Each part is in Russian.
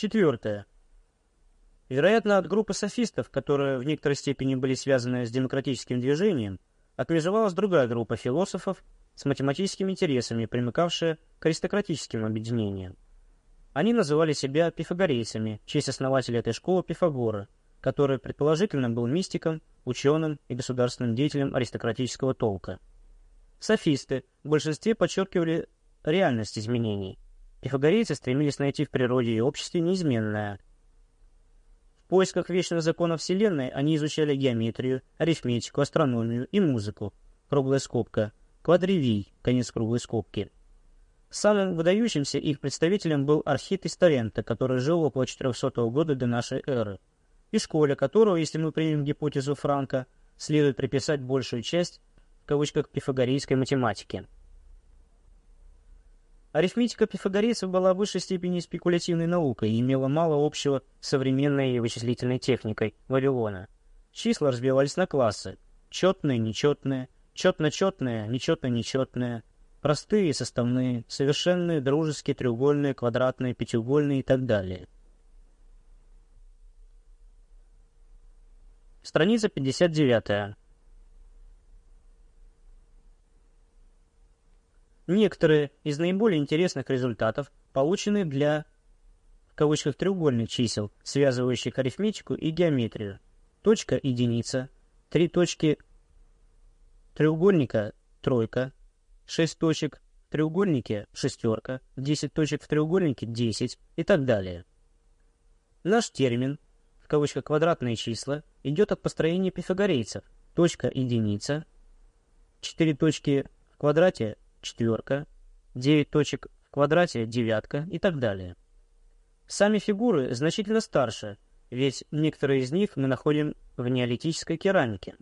Четвертое. Вероятно, от группы софистов, которые в некоторой степени были связаны с демократическим движением, отмежевалась другая группа философов с математическими интересами, примыкавшая к аристократическим объединениям. Они называли себя пифагорейцами, в честь основателя этой школы Пифагора, который предположительно был мистиком, ученым и государственным деятелем аристократического толка. Софисты в большинстве подчеркивали реальность изменений. Пифагорейцы стремились найти в природе и обществе неизменное – поисках вечных законов Вселенной они изучали геометрию, арифметику, астрономию и музыку. Круглая скобка. Квадривий. Конец круглой скобки. Самым выдающимся их представителем был Архит из Тарента, который жил около 400 года до нашей эры, и школе которого, если мы примем гипотезу Франка, следует приписать большую часть, в кавычках, пифагорейской математики. Арифметика пифагорейцев была в высшей степени спекулятивной наукой и имела мало общего с современной вычислительной техникой Вавилона. Числа разбивались на классы – четные, нечетные, четно-четные, нечетно-нечетные, простые составные, совершенные, дружеские, треугольные, квадратные, пятиугольные и так далее. Страница 59. Некоторые из наиболее интересных результатов получены для в кавычках треугольных чисел, связывающих арифметику и геометрию. Точка – единица, три точки треугольника – тройка, шесть точек в треугольнике – шестерка, десять точек в треугольнике – десять и так далее. Наш термин, в кавычках квадратные числа, идет от построения пифагорейцев. Точка – единица, четыре точки в квадрате четверка, 9 точек в квадрате девятка и так далее. Сами фигуры значительно старше, ведь некоторые из них мы находим в неолитической керамике.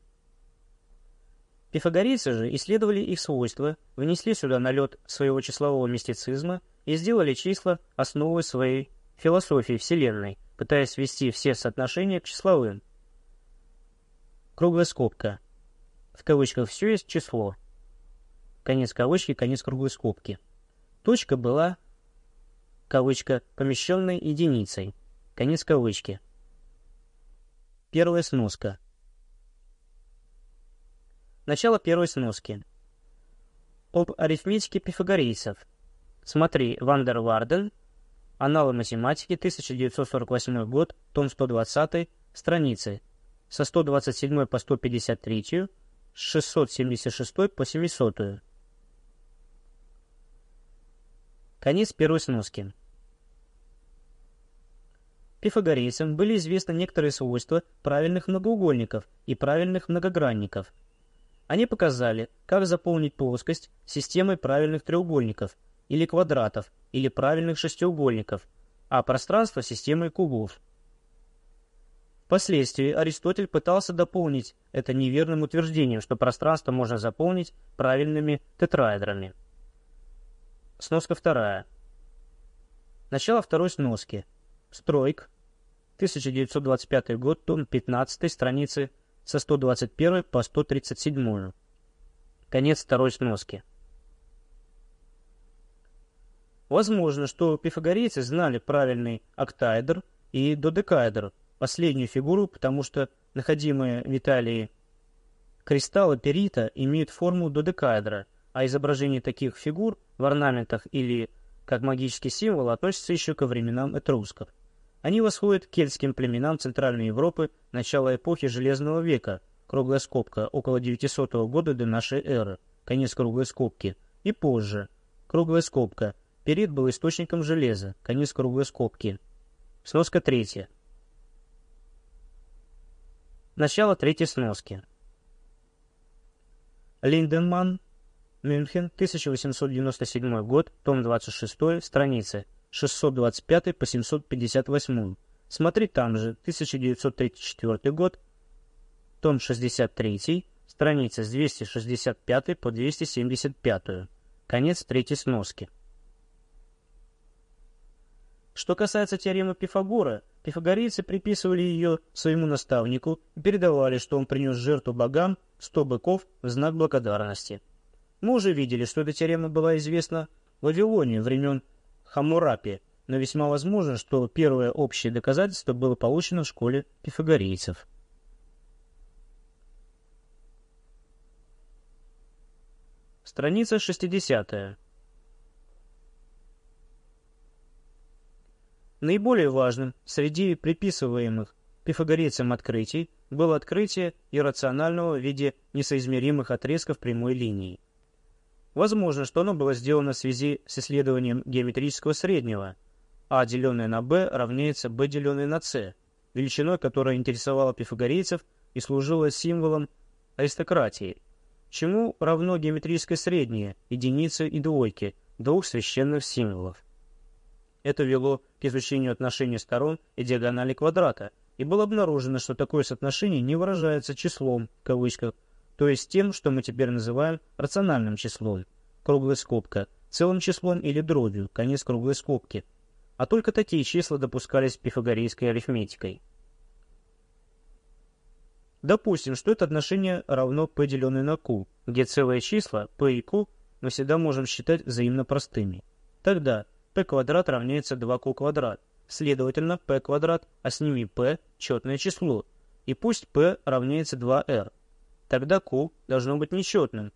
Пифагорейцы же исследовали их свойства, внесли сюда налет своего числового мистицизма и сделали числа основой своей философии Вселенной, пытаясь свести все соотношения к числовым. Круглая скобка. В кавычках «все есть число» конец кавычки, конец круглой скобки. Точка была, кавычка, помещенной единицей, конец кавычки. Первая сноска. Начало первой сноски. Об арифметике пифагорейцев. Смотри, Вандер Варден, Аналы математики, 1948 год, том 120, страницы со 127 по 153, с 676 по 700. Конец первой сноски. Пифагорейцам были известны некоторые свойства правильных многоугольников и правильных многогранников. Они показали, как заполнить плоскость системой правильных треугольников или квадратов или правильных шестиугольников, а пространство системой кубов. Впоследствии Аристотель пытался дополнить это неверным утверждением, что пространство можно заполнить правильными тетраэдрами. Сноска вторая. Начало второй сноски. Стройк. 1925 год, том 15, страницы со 121 по 137. Конец второй сноски. Возможно, что пифагорейцы знали правильный октаэдр и додекаэдр, последнюю фигуру, потому что находимые в Италии кристаллы перита имеют форму додекаэдра – а изображение таких фигур в орнаментах или как магический символ относятся еще ко временам этрусков. Они восходят к кельтским племенам Центральной Европы начала эпохи Железного века, круглая скобка, около 900 года до нашей эры, конец круглой скобки, и позже, круглая скобка, период был источником железа, конец круглой скобки. Сноска третья. Начало третьей сноски. Линденман Мюнхен, 1897 год, том 26, страницы 625 по 758. Смотри там же, 1934 год, том 63, страницы с 265 по 275. Конец третьей сноски. Что касается теоремы Пифагора, пифагорейцы приписывали ее своему наставнику и передавали, что он принес жертву богам 100 быков в знак благодарности. Мы уже видели, что эта теорема была известна в Вавилоне времен Хаммурапи, но весьма возможно, что первое общее доказательство было получено в школе пифагорейцев. Страница 60. Наиболее важным среди приписываемых пифагорейцам открытий было открытие иррационального в виде несоизмеримых отрезков прямой линии. Возможно, что оно было сделано в связи с исследованием геометрического среднего. А деленное на b равняется b деленное на c, величиной, которая интересовала пифагорейцев и служила символом аристократии. Чему равно геометрическое среднее, единицы и двойки, двух священных символов. Это вело к изучению отношений сторон и диагонали квадрата, и было обнаружено, что такое соотношение не выражается числом, в кавычках, то есть тем, что мы теперь называем рациональным числом, круглая скобка, целым числом или дробью, конец круглой скобки, а только такие числа допускались пифагорейской арифметикой. Допустим, что это отношение равно p деленное на q, где целые числа p и q мы всегда можем считать взаимно простыми. Тогда p квадрат равняется 2q квадрат, следовательно p квадрат, а с ними p – четное число, и пусть p равняется 2r, тогда q должно быть нечетным.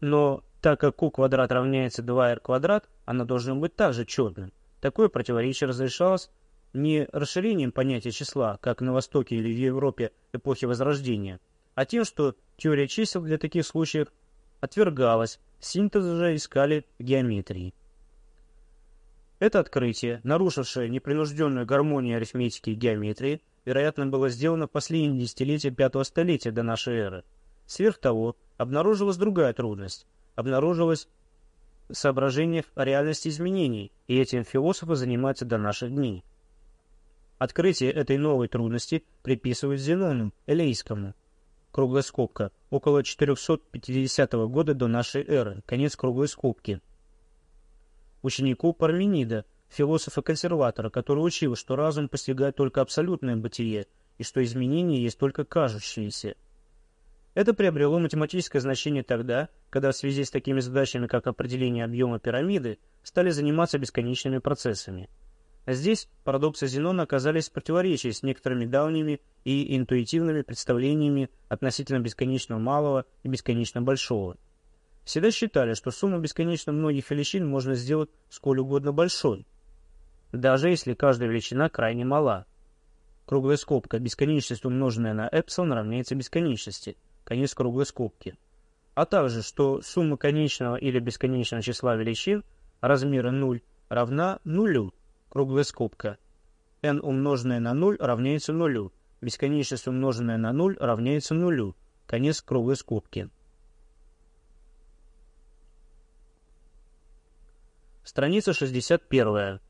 Но так как q квадрат равняется 2r квадрат, оно должно быть также четным. Такое противоречие разрешалось не расширением понятия числа, как на Востоке или в Европе эпохи Возрождения, а тем, что теория чисел для таких случаев отвергалась, синтез же искали в геометрии. Это открытие, нарушившее непринужденную гармонию арифметики и геометрии, вероятно, было сделано в последние десятилетия пятого столетия до нашей эры. Сверх того, обнаружилась другая трудность. Обнаружилось соображение о реальности изменений, и этим философы занимаются до наших дней. Открытие этой новой трудности приписывают Зенону, Элейскому. Круглая скобка. Около 450 года до нашей эры. Конец круглой скобки. Ученику Парменида, философа-консерватора, который учил, что разум постигает только абсолютное бытие и что изменения есть только кажущиеся. Это приобрело математическое значение тогда, когда в связи с такими задачами, как определение объема пирамиды, стали заниматься бесконечными процессами. Здесь парадоксы Зенона оказались в противоречии с некоторыми давними и интуитивными представлениями относительно бесконечно малого и бесконечно большого. Всегда считали, что сумму бесконечно многих величин можно сделать сколь угодно большой, даже если каждая величина крайне мала. Круглая скобка бесконечность, умноженная на эпсилон, равняется бесконечности. Конец круглой скобки. А также, что сумма конечного или бесконечного числа величин размера 0 равна нулю. Круглая скобка. n умноженное на 0 равняется нулю. Бесконечность умноженная на 0 равняется нулю. Конец круглой скобки. Страница 61.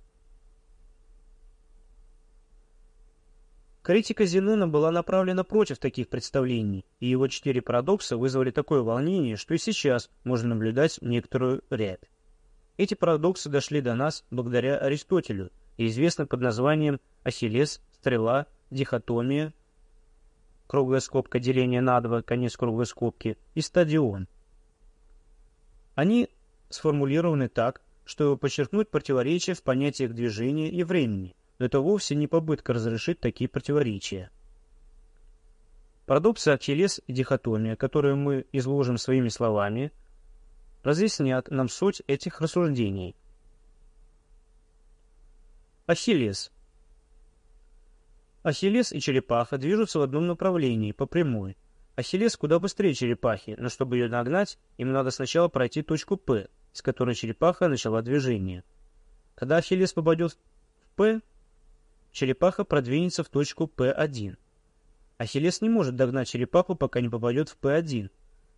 Критика Зенона была направлена против таких представлений, и его четыре парадокса вызвали такое волнение, что и сейчас можно наблюдать некоторую рябь. Эти парадоксы дошли до нас благодаря Аристотелю и известны под названием Ахиллес, стрела, дихотомия, круглая скобка деления на два, конец круглой скобки, и стадион. Они сформулированы так, чтобы подчеркнуть противоречия в понятиях движения и времени, но это вовсе не попытка разрешить такие противоречия. Парадоксы Ахиллес и дихотомия, которые мы изложим своими словами, разъяснят нам суть этих рассуждений. Ахиллес. Ахиллес и черепаха движутся в одном направлении, по прямой. Ахиллес куда быстрее черепахи, но чтобы ее нагнать, им надо сначала пройти точку П, с которой черепаха начала движение. Когда Ахиллес попадет в П, черепаха продвинется в точку P1. Ахиллес не может догнать черепаху, пока не попадет в P1,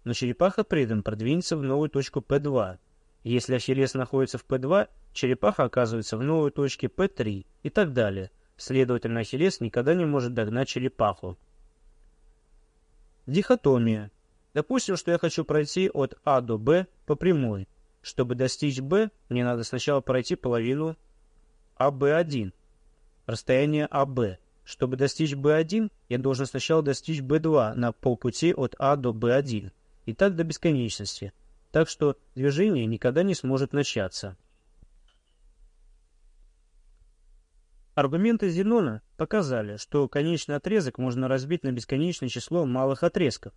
но черепаха при этом продвинется в новую точку P2. Если Ахиллес находится в P2, черепаха оказывается в новой точке P3 и так далее. Следовательно, Ахиллес никогда не может догнать черепаху. Дихотомия. Допустим, что я хочу пройти от А до Б по прямой. Чтобы достичь Б, мне надо сначала пройти половину АБ1 расстояние АБ. Чтобы достичь B1, я должен сначала достичь B2 на полпути от А до B1, и так до бесконечности, так что движение никогда не сможет начаться. Аргументы Зенона показали, что конечный отрезок можно разбить на бесконечное число малых отрезков,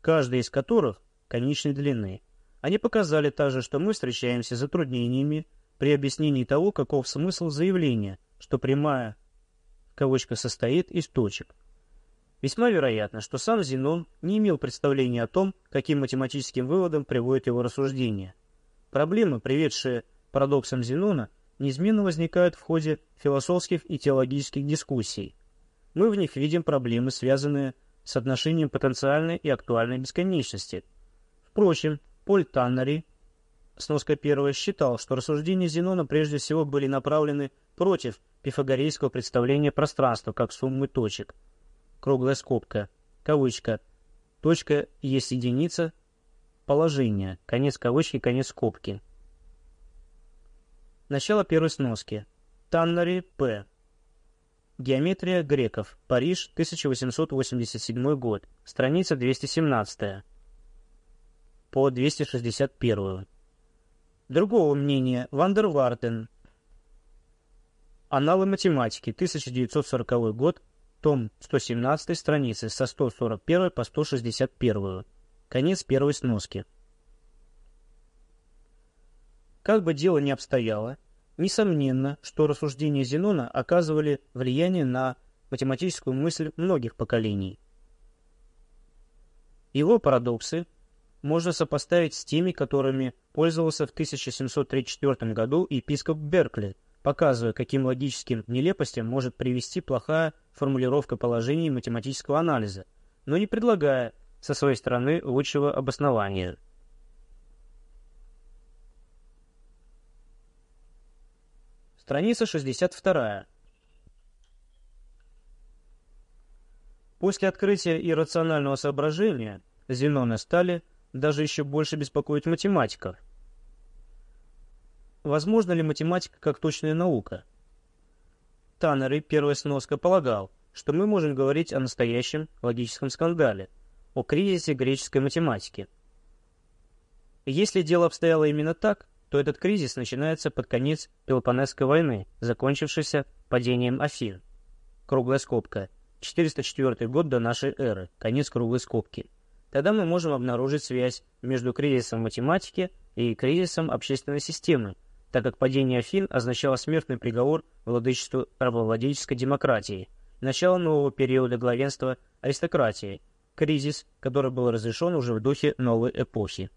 каждый из которых конечной длины. Они показали также, что мы встречаемся с затруднениями при объяснении того, каков смысл заявления, что прямая в кавычках состоит из точек. Весьма вероятно, что сам Зенон не имел представления о том, каким математическим выводом приводит его рассуждение. Проблемы, приведшие парадоксам Зенона, неизменно возникают в ходе философских и теологических дискуссий. Мы в них видим проблемы, связанные с отношением потенциальной и актуальной бесконечности. Впрочем, Поль Таннери, сноска первая, считал, что рассуждения Зенона прежде всего были направлены против пифагорейского представления пространства как суммы точек. Круглая скобка, кавычка, точка есть единица положения, конец кавычки, конец скобки. Начало первой сноски. Таннери П. Геометрия греков. Париж, 1887 год. Страница 217 по 261. Другого мнения Вандервартен. Аналы математики, 1940 год, том 117 страницы со 141 по 161. Конец первой сноски. Как бы дело ни обстояло, несомненно, что рассуждения Зенона оказывали влияние на математическую мысль многих поколений. Его парадоксы можно сопоставить с теми, которыми пользовался в 1734 году епископ Беркли, показывая, каким логическим нелепостям может привести плохая формулировка положений математического анализа, но не предлагая со своей стороны лучшего обоснования. Страница 62. После открытия иррационального соображения Зенона стали даже еще больше беспокоить математиков. Возможно ли математика как точная наука? Таннер и первая сноска полагал, что мы можем говорить о настоящем логическом скандале, о кризисе греческой математики. Если дело обстояло именно так, то этот кризис начинается под конец Пелопонесской войны, закончившейся падением Афин. Круглая скобка. 404 год до нашей эры. Конец круглой скобки. Тогда мы можем обнаружить связь между кризисом математики и кризисом общественной системы, так как падение Афин означало смертный приговор владычеству рабовладельческой демократии, начало нового периода главенства аристократии, кризис, который был разрешен уже в духе новой эпохи.